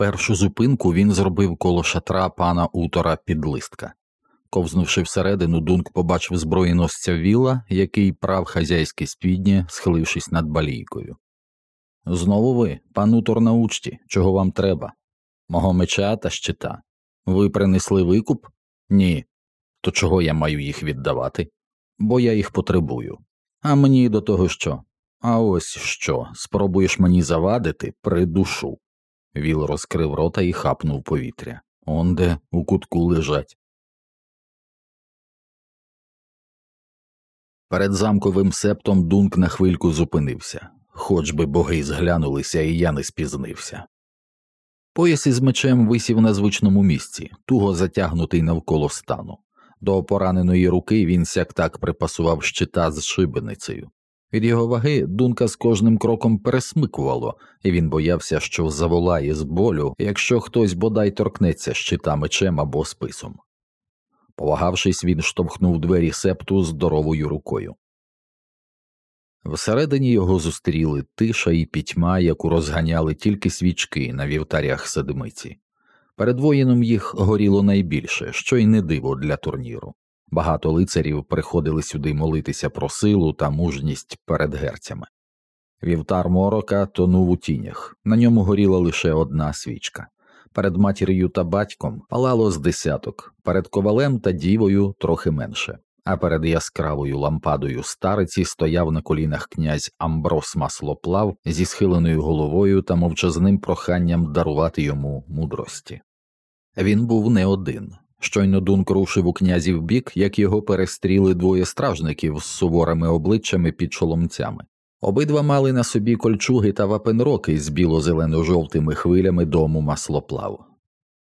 Першу зупинку він зробив коло шатра пана утора підлистка. Ковзнувши всередину, Дунк побачив зброєносця віла, який прав хазяйське спіднє, схилившись над балійкою. Знову ви, пан утор на учті, чого вам треба? Мого меча та щита. Ви принесли викуп? Ні. То чого я маю їх віддавати? Бо я їх потребую. А мені до того що? А ось що, спробуєш мені завадити, придушу. Віл розкрив рота і хапнув повітря. Онде у кутку лежать. Перед замковим септом Дунк на хвильку зупинився, хоч би боги зглянулися, і я не спізнився. Пояс із мечем висів на звичному місці, туго затягнутий навколо стану. До пораненої руки він сяк так припасував щита з шибеницею. Від його ваги дунка з кожним кроком пересмикувало, і він боявся, що заволає з болю, якщо хтось бодай торкнеться щита мечем або списом. Повагавшись, він штовхнув двері септу здоровою рукою. Всередині його зустріли тиша і пітьма, яку розганяли тільки свічки на вівтарях седмиці. Перед воїном їх горіло найбільше, що й не диво для турніру. Багато лицарів приходили сюди молитися про силу та мужність перед герцями. Вівтар морока тонув у тінях, на ньому горіла лише одна свічка. Перед матір'ю та батьком палало з десяток, перед ковалем та дівою трохи менше, а перед яскравою лампадою стариці стояв на колінах князь Амброс Маслоплав зі схиленою головою та мовчазним проханням дарувати йому мудрості. Він був не один. Щойно Дунк рушив у князів бік, як його перестріли двоє стражників з суворими обличчями під чоломцями. Обидва мали на собі кольчуги та вапенроки з біло-зелено-жовтими хвилями дому маслоплав.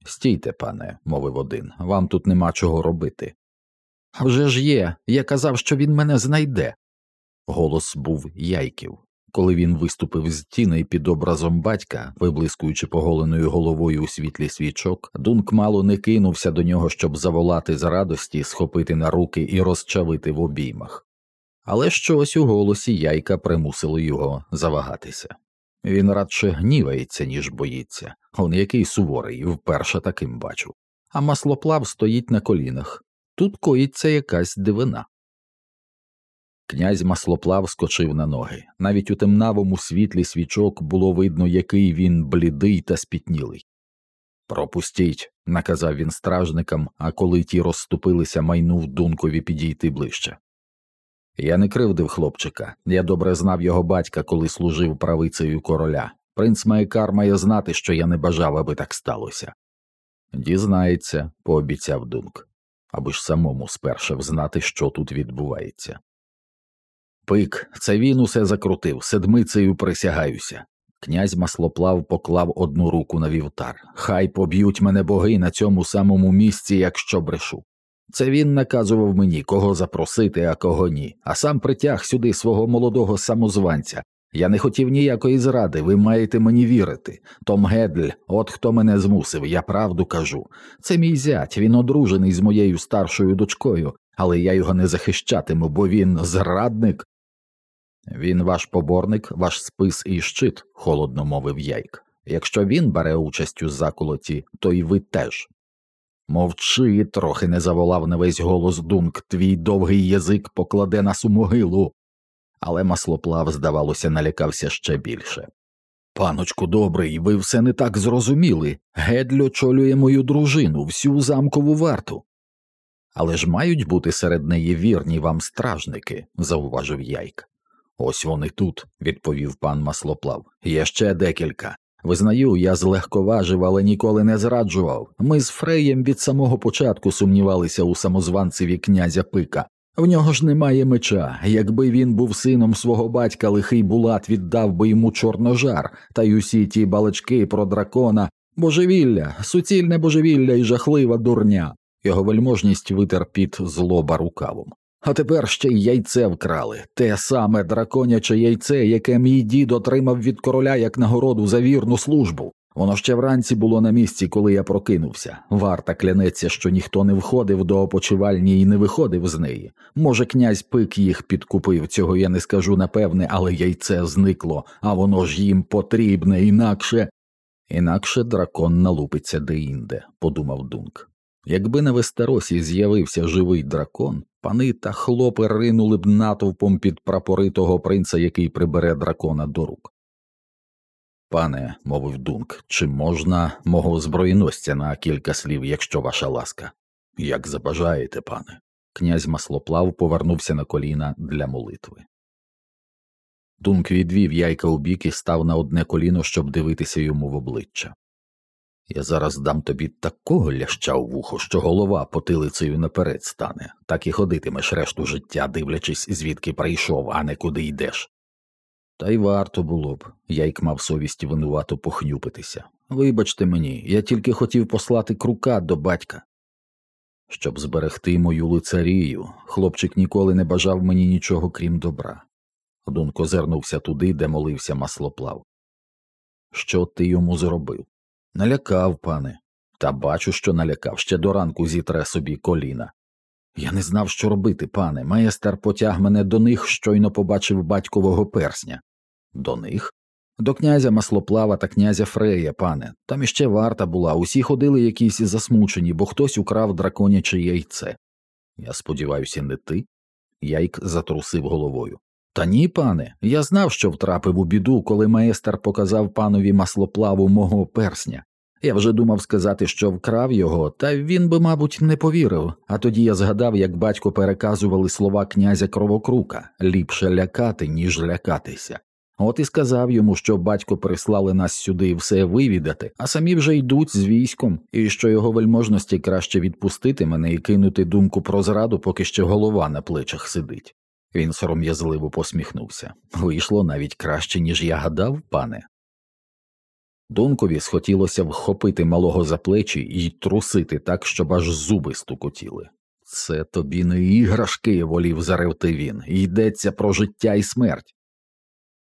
Стійте, пане, мовив один, вам тут нема чого робити. «А вже ж є, я казав, що він мене знайде. Голос був яйків. Коли він виступив з тіней під образом батька, виблискуючи поголеною головою у світлі свічок, Дунк мало не кинувся до нього, щоб заволати з радості, схопити на руки і розчавити в обіймах. Але щось у голосі яйка примусило його завагатися. Він радше гнівається, ніж боїться, он який суворий, вперше таким бачу. А маслоплав стоїть на колінах. Тут коїться якась дивина. Князь маслоплав скочив на ноги. Навіть у темнавому світлі свічок було видно, який він блідий та спітнілий. Пропустіть, наказав він стражникам, а коли ті розступилися, майнув дункові підійти ближче. Я не кривдив хлопчика, я добре знав його батька, коли служив правицею короля. Принц Майкар має знати, що я не бажав, аби так сталося. Дізнається, пообіцяв Дунк, аби ж самому спершу знати, що тут відбувається. Пик, це він усе закрутив, седмицею присягаюся. Князь маслоплав поклав одну руку на вівтар. Хай поб'ють мене боги на цьому самому місці, якщо брешу. Це він наказував мені, кого запросити, а кого ні, а сам притяг сюди свого молодого самозванця. Я не хотів ніякої зради, ви маєте мені вірити. Том Гедль, от хто мене змусив, я правду кажу. Це мій зять, він одружений з моєю старшою дочкою, але я його не захищатиму, бо він зрадник. Він ваш поборник, ваш спис і щит, холодно мовив яйк. Якщо він бере участь у заколоті, то й ви теж. Мовчи, трохи не заволав на весь голос Дунк, твій довгий язик покладе нас у могилу. Але маслоплав, здавалося, налякався ще більше. Паночку добрий, ви все не так зрозуміли. Гедль очолює мою дружину, всю замкову варту. Але ж мають бути серед неї вірні вам стражники, зауважив яйк. Ось вони тут, відповів пан маслоплав. Є ще декілька. Визнаю, я злегковажив, але ніколи не зраджував. Ми з Фреєм від самого початку сумнівалися у самозванцеві князя пика. В нього ж немає меча. Якби він був сином свого батька, лихий булат віддав би йому чорножар, та й усі ті балачки про дракона, божевілля, суцільне божевілля і жахлива дурня. Його вельможність витер під злоба рукавом. А тепер ще й яйце вкрали, те саме драконяче яйце, яке мій дід отримав від короля як нагороду за вірну службу. Воно ще вранці було на місці, коли я прокинувся. Варта клянеться, що ніхто не входив до опочивальні і не виходив з неї. Може, князь пик їх підкупив, цього я не скажу напевне, але яйце зникло, а воно ж їм потрібне інакше. Інакше дракон налупиться деінде, подумав Дунк. Якби на Вестеросі з'явився живий дракон, пани та хлопи ринули б натовпом під прапори того принца, який прибере дракона до рук. Пане, мовив Дунк, чи можна мого зброєносця на кілька слів, якщо ваша ласка? Як забажаєте, пане. Князь Маслоплав повернувся на коліна для молитви. Дунк відвів яйка у бік і став на одне коліно, щоб дивитися йому в обличчя. Я зараз дам тобі такого ляща у вухо, що голова потилицею наперед стане, так і ходитимеш решту життя, дивлячись, звідки прийшов, а не куди йдеш. Та й варто було б, яйк мав совість винувато похнюпитися. Вибачте мені, я тільки хотів послати крука до батька. Щоб зберегти мою лицарію, хлопчик ніколи не бажав мені нічого крім добра. Дунко зернувся туди, де молився маслоплав. Що ти йому зробив? Налякав, пане, та бачу, що налякав, ще до ранку зітре собі коліна. Я не знав, що робити, пане. Майстер потяг мене до них, щойно побачив батькового персня. До них? До князя Маслоплава та князя Фрея, пане. Там іще варта була, усі ходили якісь засмучені, бо хтось украв драконяче яйце. Я сподіваюся, не ти? Яйк затрусив головою. Та ні, пане, я знав, що втрапив у біду, коли майстер показав панові маслоплаву мого персня. Я вже думав сказати, що вкрав його, та він би, мабуть, не повірив, а тоді я згадав, як батько переказували слова князя Кровокрука ліпше лякати, ніж лякатися. От і сказав йому, що батько прислали нас сюди все вивідати, а самі вже йдуть з військом, і що його вельможності краще відпустити мене і кинути думку про зраду, поки ще голова на плечах сидить. Він сором'язливо посміхнувся. Вийшло навіть краще, ніж я гадав, пане. Донкові схотілося вхопити малого за плечі і трусити так, щоб аж зуби стукотіли. Це тобі не іграшки, волів заревти він, йдеться про життя і смерть.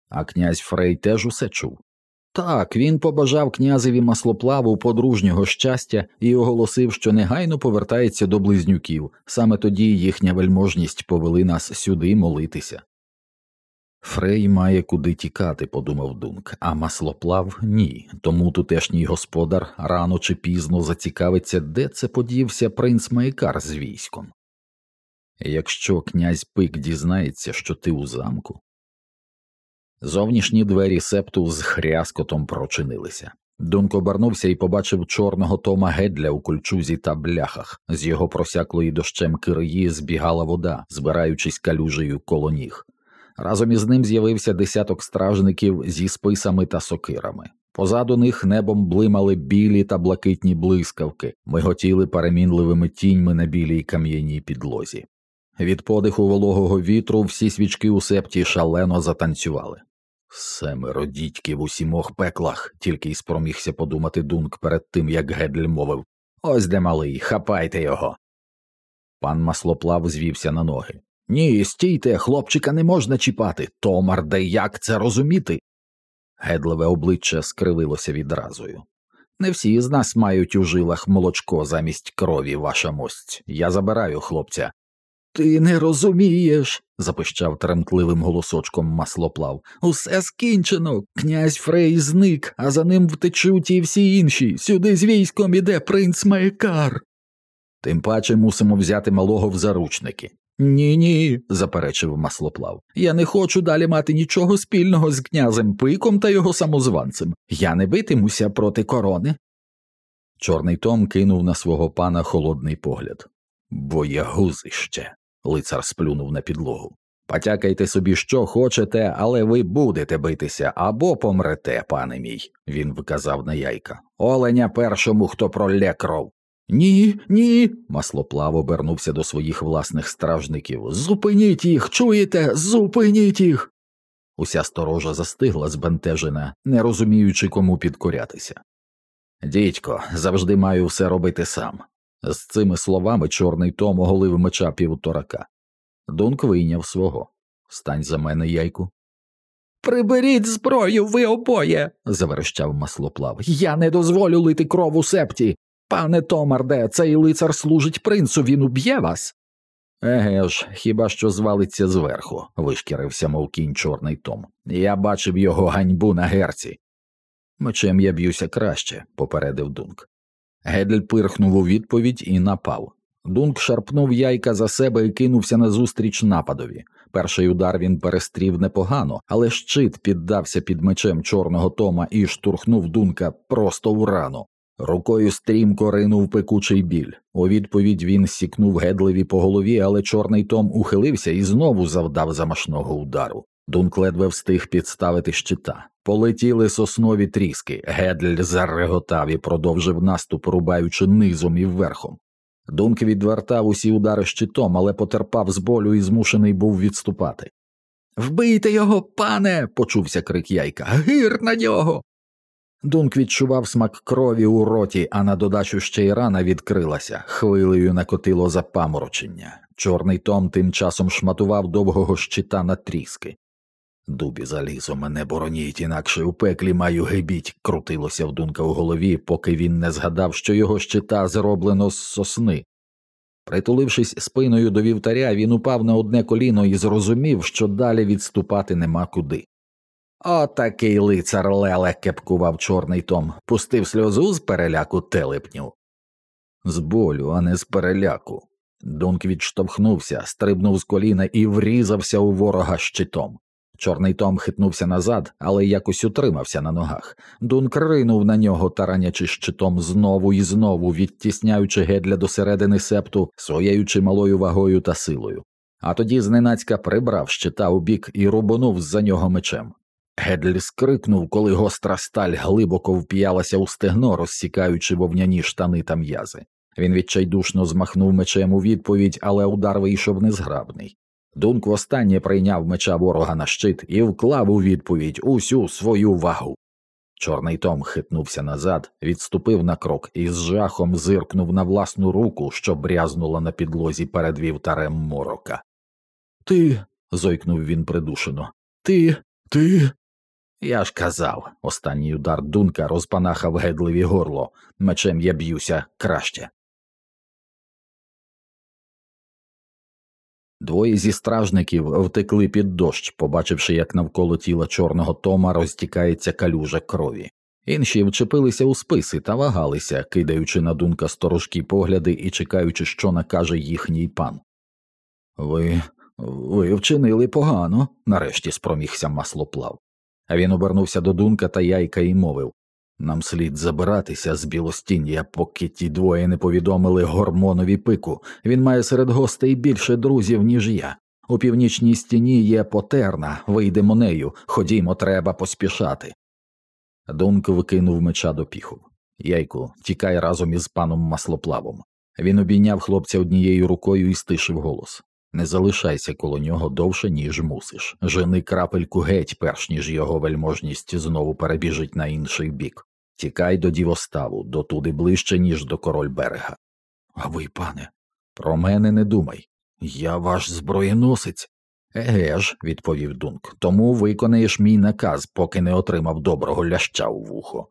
А князь Фрей теж усе чув. Так, він побажав князеві маслоплаву подружнього щастя і оголосив, що негайно повертається до близнюків, саме тоді їхня вельможність повели нас сюди молитися. Фрей має куди тікати, подумав Дунк, а маслоплав ні, тому тутешній господар рано чи пізно зацікавиться, де це подівся принц Майкар з військом. Якщо князь Пик дізнається, що ти у замку. Зовнішні двері септу з хряскотом прочинилися. Дунк обернувся і побачив чорного Тома Гедля у кольчузі та бляхах. З його просяклої дощем кирії збігала вода, збираючись калюжею коло ніг. Разом із ним з'явився десяток стражників зі списами та сокирами. Позаду них небом блимали білі та блакитні блискавки, миготіли перемінливими тіньми на білій кам'яній підлозі. Від подиху вологого вітру всі свічки у септі шалено затанцювали. Семеро дідьків у сімох пеклах, тільки й спромігся подумати Дунк перед тим, як Гедль мовив Ось де малий, хапайте його. Пан маслоплав звівся на ноги. Ні, стійте, хлопчика не можна чіпати. Томар, де як це розуміти? Гедлеве обличчя скривилося відразою. Не всі з нас мають у жилах молочко замість крові, ваша мость. Я забираю хлопця. Ти не розумієш, запищав тремтливим голосочком маслоплав. Усе скінчено. Князь Фрей зник, а за ним втечуть і всі інші. Сюди з військом іде принц Майкар. Тим паче мусимо взяти малого в заручники. Ні, ні, заперечив маслоплав. Я не хочу далі мати нічого спільного з князем пиком та його самозванцем. Я не битимуся проти корони. Чорний Том кинув на свого пана холодний погляд. Боягузище. Лицар сплюнув на підлогу. Потякайте собі, що хочете, але ви будете битися або помрете, пане мій, він виказав на яйка. Оленя першому, хто пролє кров. Ні, ні. Маслоплав обернувся до своїх власних стражників. Зупиніть їх, чуєте? Зупиніть їх. Уся сторожа застигла збентежена, не розуміючи, кому підкорятися. Дідько, завжди маю все робити сам. З цими словами чорний Том оголив меча півторака. Дунк вийняв свого. Стань за мене, яйку. Приберіть зброю, ви обоє. заверещав маслоплав. Я не дозволю лити кров у септі. Пане Томарде, цей лицар служить принцу, він уб'є вас. Еге ж, хіба що звалиться зверху, вишкірився, мов кінь чорний Том. Я бачив його ганьбу на герці. Мечем я б'юся краще, попередив Дунк. Гедль пирхнув у відповідь і напав. Дунк шарпнув яйка за себе і кинувся назустріч нападові. Перший удар він перестрів непогано, але щит піддався під мечем чорного Тома і штурхнув Дунка просто в рану. Рукою стрімко ринув пекучий біль. У відповідь він сікнув гедливі по голові, але чорний Том ухилився і знову завдав замашного удару. Дунк ледве встиг підставити щита. Полетіли соснові тріски. Гедль зареготав і продовжив наступ, рубаючи низом і вверхом. Дунк відвертав усі удари щитом, але потерпав з болю і змушений був відступати. Вбийте його, пане. почувся крик яйка. Гир на нього. Дунк відчував смак крові у роті, а на додачу ще й рана відкрилася, хвилею накотило запаморочення. Чорний Том тим часом шматував довгого щита на тріски. Дубі залізо мене бороніть, інакше у пеклі маю гибіть, крутилося в Дунка у голові, поки він не згадав, що його щита зроблено з сосни. Притулившись спиною до вівтаря, він упав на одне коліно і зрозумів, що далі відступати нема куди. Отакий лицар Леле, кепкував чорний Том, пустив сльозу з переляку телепню. З болю, а не з переляку. Дунк відштовхнувся, стрибнув з коліна і врізався у ворога щитом. Чорний Том хитнувся назад, але якось утримався на ногах. Дунк ринув на нього, таранячи щитом знову і знову, відтісняючи гедля до середини септу своєю чималою вагою та силою. А тоді зненацька прибрав щита у бік і рубанув за нього мечем. Гедль скрикнув, коли гостра сталь глибоко вп'ялася у стегно, розсікаючи вовняні штани та м'язи. Він відчайдушно змахнув мечем у відповідь, але удар вийшов незграбний. Дунк востаннє прийняв меча ворога на щит і вклав у відповідь усю свою вагу. Чорний Том хитнувся назад, відступив на крок і з жахом зиркнув на власну руку, що брязнула на підлозі перед вівтарем морока. Ти. зойкнув він придушено. Ти. Ти. Я ж казав, останній удар дунка розпанахав гедливі горло. Мечем я б'юся краще. Двоє зі стражників втекли під дощ, побачивши, як навколо тіла чорного Тома розтікається калюжа крові. Інші вчепилися у списи та вагалися, кидаючи на дунка сторожкі погляди і чекаючи, що накаже їхній пан. Ви ви вчинили погано, нарешті спромігся маслоплав. Він обернувся до дунка та яйка і мовив нам слід забиратися з білостіння, поки ті двоє не повідомили гормонові пику. Він має серед гостей більше друзів, ніж я. У північній стіні є потерна, вийдемо нею, ходімо, треба поспішати. Дунк викинув меча до піху. Яйку, тікай разом із паном маслоплавом. Він обійняв хлопця однією рукою і стишив голос. Не залишайся коло нього довше, ніж мусиш. Жени крапельку геть, перш ніж його вельможність знову перебіжить на інший бік. Тікай до дівоставу, дотуди ближче, ніж до король берега. А ви, пане, про мене не думай. Я ваш зброєносець. Еге ж, відповів Дунк, тому виконаєш мій наказ, поки не отримав доброго ляща у вухо.